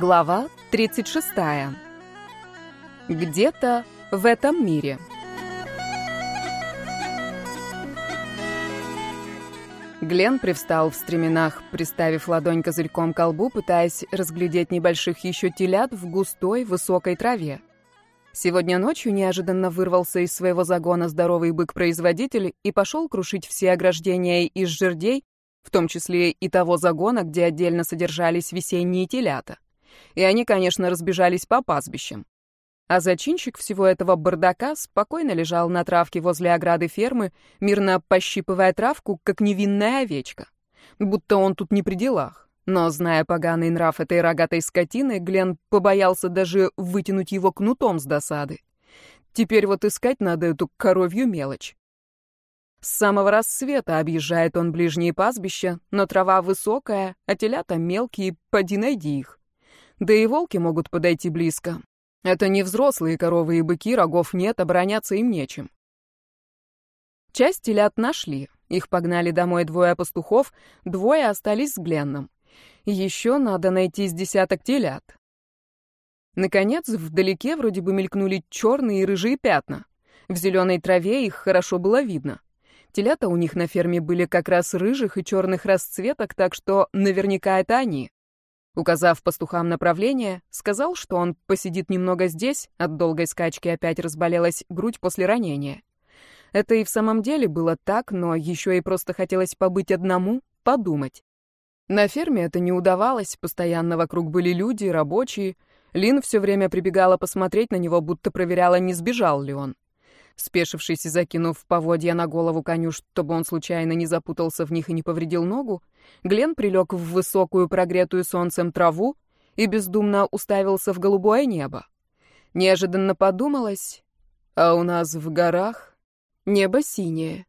Глава 36. Где-то в этом мире. Глен привстал в стременах, приставив ладонь козырьком к колбу, пытаясь разглядеть небольших еще телят в густой, высокой траве. Сегодня ночью неожиданно вырвался из своего загона здоровый бык-производитель и пошел крушить все ограждения из жердей, в том числе и того загона, где отдельно содержались весенние телята. И они, конечно, разбежались по пастбищам. А зачинщик всего этого бардака спокойно лежал на травке возле ограды фермы, мирно пощипывая травку, как невинная овечка. Будто он тут не при делах. Но, зная поганый нрав этой рогатой скотины, Глен побоялся даже вытянуть его кнутом с досады. Теперь вот искать надо эту коровью мелочь. С самого рассвета объезжает он ближние пастбища, но трава высокая, а телята мелкие, поди найди их. Да и волки могут подойти близко. Это не взрослые коровы и быки, рогов нет, обороняться им нечем. Часть телят нашли. Их погнали домой двое пастухов, двое остались с Гленном. Еще надо найти с десяток телят. Наконец, вдалеке вроде бы мелькнули черные и рыжие пятна. В зеленой траве их хорошо было видно. Телята у них на ферме были как раз рыжих и черных расцветок, так что наверняка это они. Указав пастухам направление, сказал, что он посидит немного здесь, от долгой скачки опять разболелась грудь после ранения. Это и в самом деле было так, но еще и просто хотелось побыть одному, подумать. На ферме это не удавалось, постоянно вокруг были люди, рабочие. Лин все время прибегала посмотреть на него, будто проверяла, не сбежал ли он. Спешившись и закинув поводья на голову коню, чтобы он случайно не запутался в них и не повредил ногу, Глен прилег в высокую, прогретую солнцем траву и бездумно уставился в голубое небо. Неожиданно подумалось, а у нас в горах небо синее.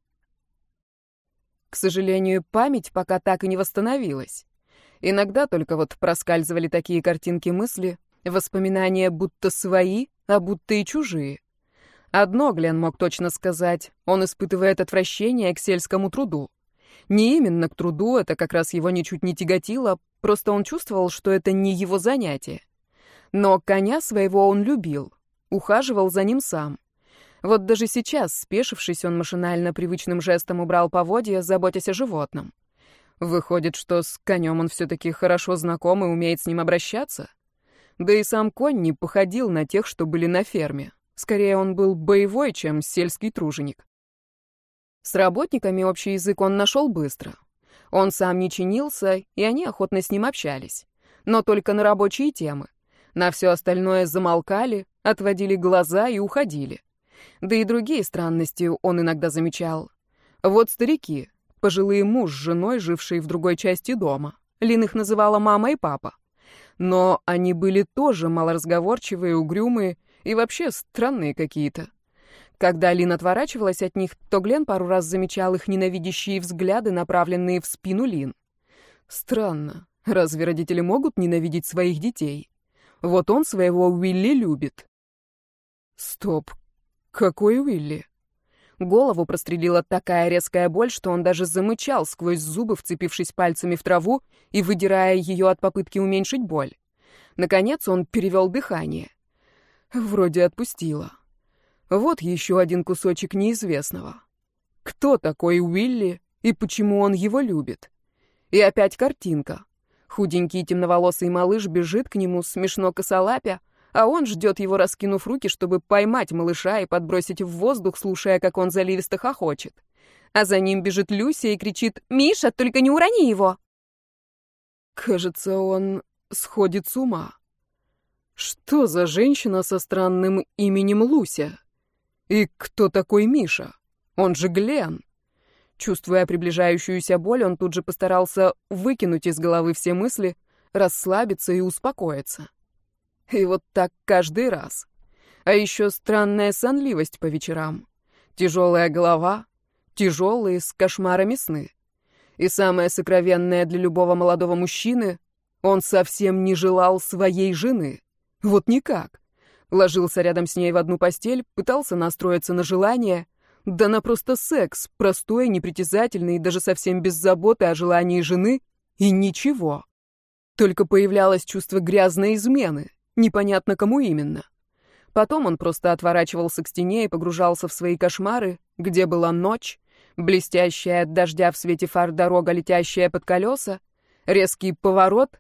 К сожалению, память пока так и не восстановилась. Иногда только вот проскальзывали такие картинки мысли, воспоминания будто свои, а будто и чужие. Одно Глен мог точно сказать. Он испытывает отвращение к сельскому труду. Не именно к труду, это как раз его ничуть не тяготило, просто он чувствовал, что это не его занятие. Но коня своего он любил, ухаживал за ним сам. Вот даже сейчас, спешившись, он машинально привычным жестом убрал поводья, заботясь о животном. Выходит, что с конем он все-таки хорошо знаком и умеет с ним обращаться? Да и сам конь не походил на тех, что были на ферме. Скорее, он был боевой, чем сельский труженик. С работниками общий язык он нашел быстро. Он сам не чинился, и они охотно с ним общались. Но только на рабочие темы. На все остальное замолкали, отводили глаза и уходили. Да и другие странности он иногда замечал. Вот старики, пожилые муж с женой, жившие в другой части дома. Лин их называла мама и папа. Но они были тоже малоразговорчивые, угрюмые, и вообще странные какие-то. Когда Лин отворачивалась от них, то Глен пару раз замечал их ненавидящие взгляды, направленные в спину Лин. Странно. Разве родители могут ненавидеть своих детей? Вот он своего Уилли любит. Стоп. Какой Уилли? Голову прострелила такая резкая боль, что он даже замычал сквозь зубы, вцепившись пальцами в траву и выдирая ее от попытки уменьшить боль. Наконец он перевел дыхание. Вроде отпустила. Вот еще один кусочек неизвестного. Кто такой Уилли и почему он его любит? И опять картинка. Худенький темноволосый малыш бежит к нему, смешно косолапя, а он ждет его, раскинув руки, чтобы поймать малыша и подбросить в воздух, слушая, как он заливисто хохочет. А за ним бежит Люся и кричит «Миша, только не урони его!» Кажется, он сходит с ума. Что за женщина со странным именем Луся? И кто такой Миша? Он же Глен. Чувствуя приближающуюся боль, он тут же постарался выкинуть из головы все мысли, расслабиться и успокоиться. И вот так каждый раз. А еще странная сонливость по вечерам. Тяжелая голова, тяжелые с кошмарами сны. И самое сокровенное для любого молодого мужчины — он совсем не желал своей жены. Вот никак. Ложился рядом с ней в одну постель, пытался настроиться на желание. Да на просто секс, простой, непритязательный, даже совсем без заботы о желании жены. И ничего. Только появлялось чувство грязной измены, непонятно кому именно. Потом он просто отворачивался к стене и погружался в свои кошмары, где была ночь, блестящая от дождя в свете фар дорога, летящая под колеса, резкий поворот,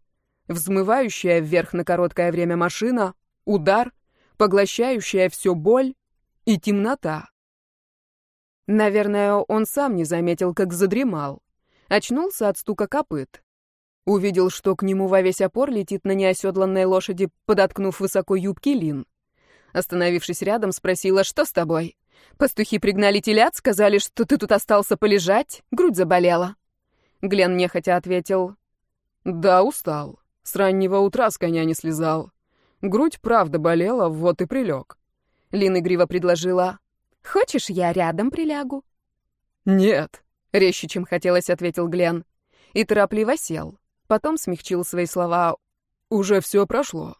взмывающая вверх на короткое время машина, удар, поглощающая все боль и темнота. Наверное, он сам не заметил, как задремал. Очнулся от стука копыт. Увидел, что к нему во весь опор летит на неоседланной лошади, подоткнув высоко юбки Лин. Остановившись рядом, спросила, что с тобой? Пастухи пригнали телят, сказали, что ты тут остался полежать, грудь заболела. Глен нехотя ответил, да, устал. С раннего утра с коня не слезал. Грудь правда болела, вот и прилег. Лин игриво предложила, хочешь, я рядом прилягу? Нет, резче, чем хотелось, ответил Глен. И торопливо сел. Потом смягчил свои слова. Уже все прошло.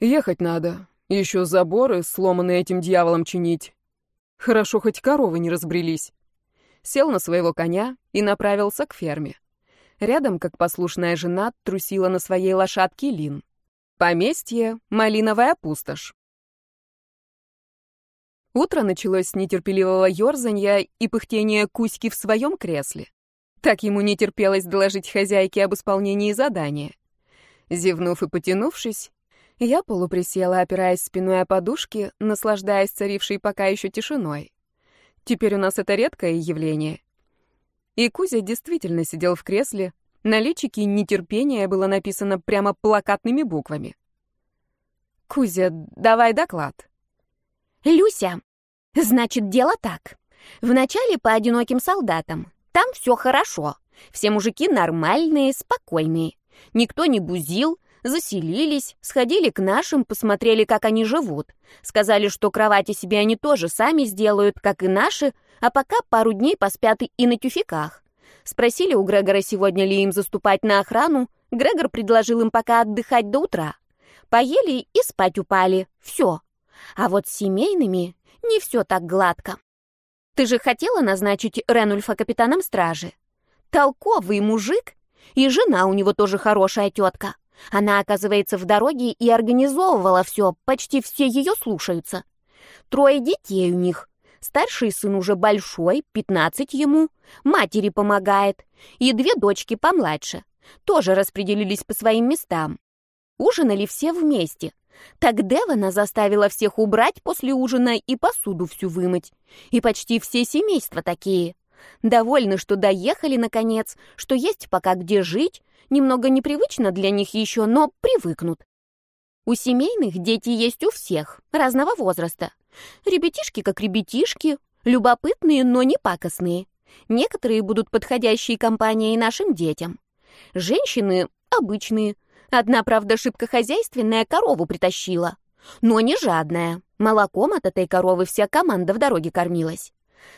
Ехать надо. Еще заборы, сломанные этим дьяволом, чинить. Хорошо, хоть коровы не разбрелись. Сел на своего коня и направился к ферме. Рядом, как послушная жена, трусила на своей лошадке Лин. Поместье — малиновая пустошь. Утро началось с нетерпеливого ерзанья и пыхтения Кузьки в своем кресле. Так ему не терпелось доложить хозяйке об исполнении задания. Зевнув и потянувшись, я полуприсела, опираясь спиной о подушки, наслаждаясь царившей пока еще тишиной. Теперь у нас это редкое явление. И Кузя действительно сидел в кресле, на личике нетерпение было написано прямо плакатными буквами. «Кузя, давай доклад». «Люся, значит, дело так. Вначале по одиноким солдатам. Там все хорошо. Все мужики нормальные, спокойные. Никто не бузил, Заселились, сходили к нашим, посмотрели, как они живут. Сказали, что кровати себе они тоже сами сделают, как и наши, а пока пару дней поспят и на тюфяках. Спросили у Грегора, сегодня ли им заступать на охрану. Грегор предложил им пока отдыхать до утра. Поели и спать упали. Все. А вот с семейными не все так гладко. Ты же хотела назначить Ренульфа капитаном стражи? Толковый мужик, и жена у него тоже хорошая тетка. Она, оказывается, в дороге и организовывала все, почти все ее слушаются. Трое детей у них. Старший сын уже большой, 15 ему, матери помогает, и две дочки помладше. Тоже распределились по своим местам. Ужинали все вместе. Так Девана заставила всех убрать после ужина и посуду всю вымыть. И почти все семейства такие. Довольны, что доехали наконец, что есть пока где жить, Немного непривычно для них еще, но привыкнут. У семейных дети есть у всех, разного возраста. Ребятишки как ребятишки, любопытные, но не пакостные. Некоторые будут подходящей компанией нашим детям. Женщины обычные. Одна, правда, шибко хозяйственная корову притащила. Но не жадная. Молоком от этой коровы вся команда в дороге кормилась.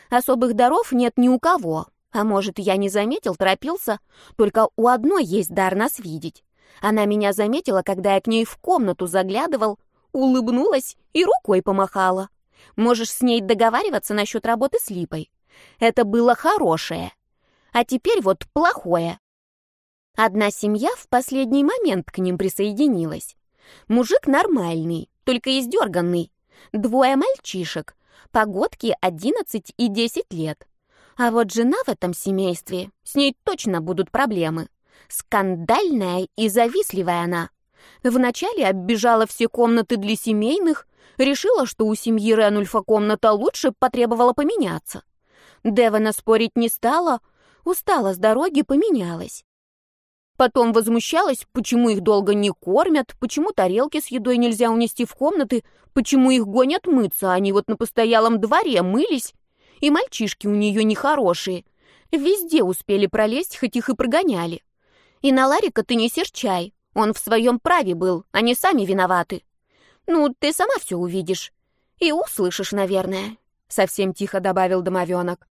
Особых даров нет ни у кого, а может, я не заметил, торопился? Только у одной есть дар нас видеть. Она меня заметила, когда я к ней в комнату заглядывал, улыбнулась и рукой помахала. Можешь с ней договариваться насчет работы с Липой. Это было хорошее. А теперь вот плохое. Одна семья в последний момент к ним присоединилась. Мужик нормальный, только издерганный. Двое мальчишек, погодки 11 и 10 лет. А вот жена в этом семействе, с ней точно будут проблемы. Скандальная и завистливая она. Вначале оббежала все комнаты для семейных, решила, что у семьи Ренульфа комната лучше, потребовала поменяться. Девана спорить не стала, устала с дороги, поменялась. Потом возмущалась, почему их долго не кормят, почему тарелки с едой нельзя унести в комнаты, почему их гонят мыться, они вот на постоялом дворе мылись и мальчишки у нее нехорошие. Везде успели пролезть, хоть их и прогоняли. И на Ларика ты не серчай. Он в своем праве был, они сами виноваты. Ну, ты сама все увидишь. И услышишь, наверное. Совсем тихо добавил домовенок.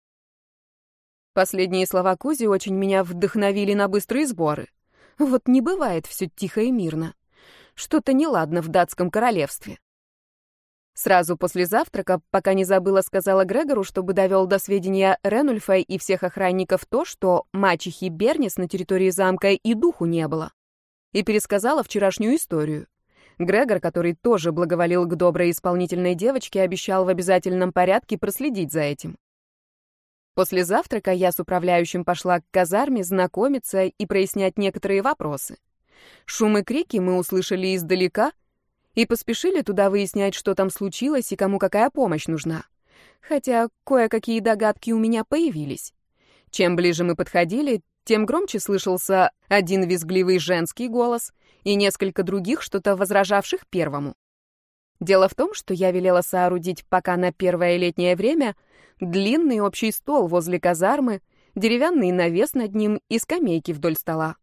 Последние слова Кузи очень меня вдохновили на быстрые сборы. Вот не бывает все тихо и мирно. Что-то неладно в датском королевстве. Сразу после завтрака, пока не забыла, сказала Грегору, чтобы довел до сведения Ренульфа и всех охранников то, что мачехи Бернис на территории замка и духу не было. и пересказала вчерашнюю историю. Грегор, который тоже благоволил к доброй исполнительной девочке, обещал в обязательном порядке проследить за этим. После завтрака я с управляющим пошла к казарме знакомиться и прояснять некоторые вопросы. Шум и крики мы услышали издалека и поспешили туда выяснять, что там случилось и кому какая помощь нужна. Хотя кое-какие догадки у меня появились. Чем ближе мы подходили, тем громче слышался один визгливый женский голос и несколько других, что-то возражавших первому. Дело в том, что я велела соорудить пока на первое летнее время длинный общий стол возле казармы, деревянный навес над ним и скамейки вдоль стола.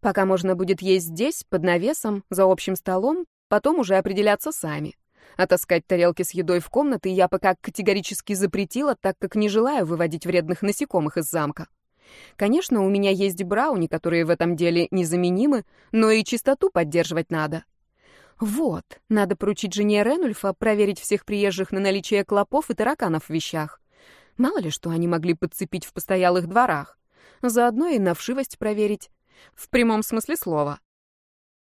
Пока можно будет есть здесь, под навесом, за общим столом, потом уже определяться сами. А тарелки с едой в комнаты я пока категорически запретила, так как не желаю выводить вредных насекомых из замка. Конечно, у меня есть брауни, которые в этом деле незаменимы, но и чистоту поддерживать надо. Вот, надо поручить жене Ренульфа проверить всех приезжих на наличие клопов и тараканов в вещах. Мало ли, что они могли подцепить в постоялых дворах. Заодно и на вшивость проверить. В прямом смысле слова.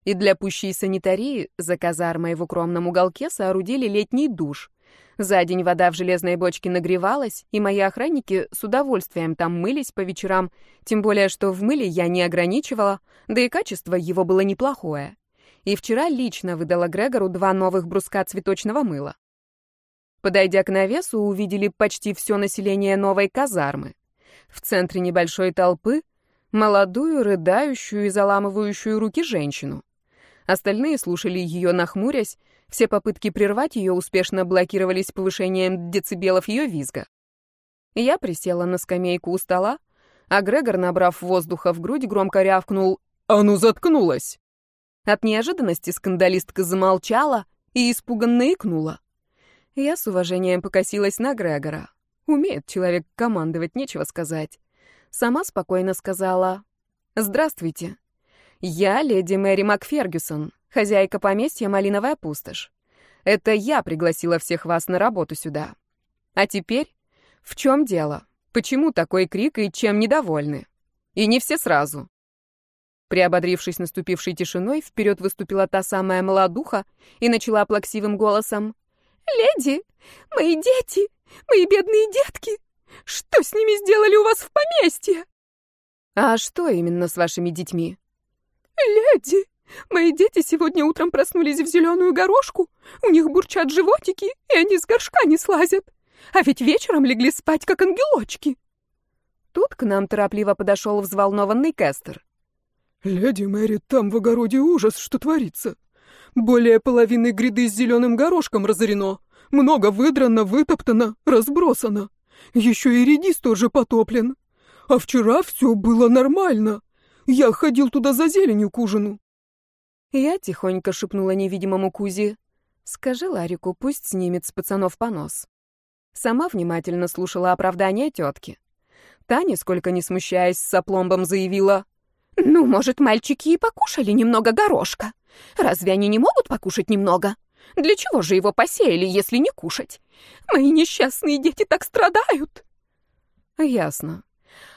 И для пущей санитарии за казармой в укромном уголке соорудили летний душ. За день вода в железной бочке нагревалась, и мои охранники с удовольствием там мылись по вечерам, тем более, что в мыле я не ограничивала, да и качество его было неплохое. И вчера лично выдала Грегору два новых бруска цветочного мыла. Подойдя к навесу, увидели почти все население новой казармы. В центре небольшой толпы — молодую, рыдающую и заламывающую руки женщину. Остальные слушали ее, нахмурясь, все попытки прервать ее успешно блокировались повышением децибелов ее визга. Я присела на скамейку у стола, а Грегор, набрав воздуха в грудь, громко рявкнул «А ну, заткнулась!». От неожиданности скандалистка замолчала и испуганно икнула. Я с уважением покосилась на Грегора. Умеет человек командовать, нечего сказать. Сама спокойно сказала «Здравствуйте. Я леди Мэри Макфергюсон, хозяйка поместья Малиновая пустошь. Это я пригласила всех вас на работу сюда. А теперь, в чем дело? Почему такой крик и чем недовольны? И не все сразу. Приободрившись наступившей тишиной, вперед выступила та самая молодуха и начала плаксивым голосом. «Леди, мои дети, мои бедные детки, что с ними сделали у вас в поместье?» «А что именно с вашими детьми?» «Леди, Мои дети сегодня утром проснулись в зеленую горошку, у них бурчат животики, и они с горшка не слазят. А ведь вечером легли спать, как ангелочки. Тут к нам торопливо подошел взволнованный Кестер. «Леди Мэри, там в огороде ужас, что творится. Более половины гряды с зеленым горошком разорено. Много выдрано, вытоптано, разбросано. Еще и редис тоже потоплен. А вчера все было нормально. Я ходил туда за зеленью к ужину. Я тихонько шепнула невидимому Кузи. «Скажи Ларику, пусть снимет с пацанов понос». Сама внимательно слушала оправдания тетки. Таня, сколько не смущаясь, с опломбом заявила. «Ну, может, мальчики и покушали немного горошка? Разве они не могут покушать немного? Для чего же его посеяли, если не кушать? Мои несчастные дети так страдают!» «Ясно.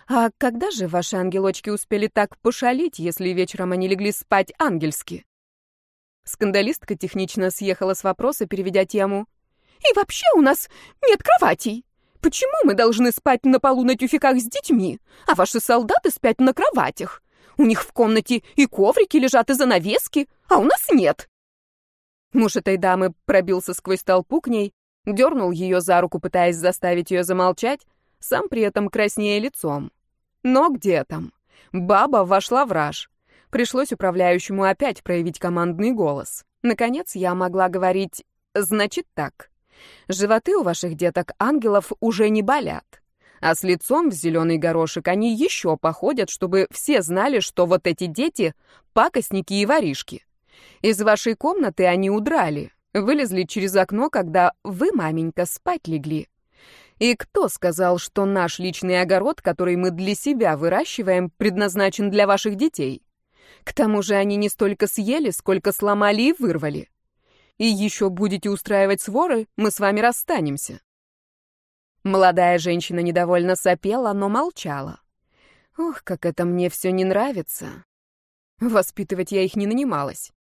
А когда же ваши ангелочки успели так пошалить, если вечером они легли спать ангельски?» Скандалистка технично съехала с вопроса, переведя тему. «И вообще у нас нет кроватей. Почему мы должны спать на полу на тюфяках с детьми, а ваши солдаты спят на кроватях? У них в комнате и коврики лежат, и занавески, а у нас нет». Муж этой дамы пробился сквозь толпу к ней, дернул ее за руку, пытаясь заставить ее замолчать, сам при этом краснее лицом. Но где там? Баба вошла в раж. Пришлось управляющему опять проявить командный голос. Наконец я могла говорить «Значит так. Животы у ваших деток-ангелов уже не болят. А с лицом в зеленый горошек они еще походят, чтобы все знали, что вот эти дети — пакостники и воришки. Из вашей комнаты они удрали, вылезли через окно, когда вы, маменька, спать легли. И кто сказал, что наш личный огород, который мы для себя выращиваем, предназначен для ваших детей? К тому же они не столько съели, сколько сломали и вырвали. И еще будете устраивать своры, мы с вами расстанемся. Молодая женщина недовольно сопела, но молчала. Ох, как это мне все не нравится. Воспитывать я их не нанималась.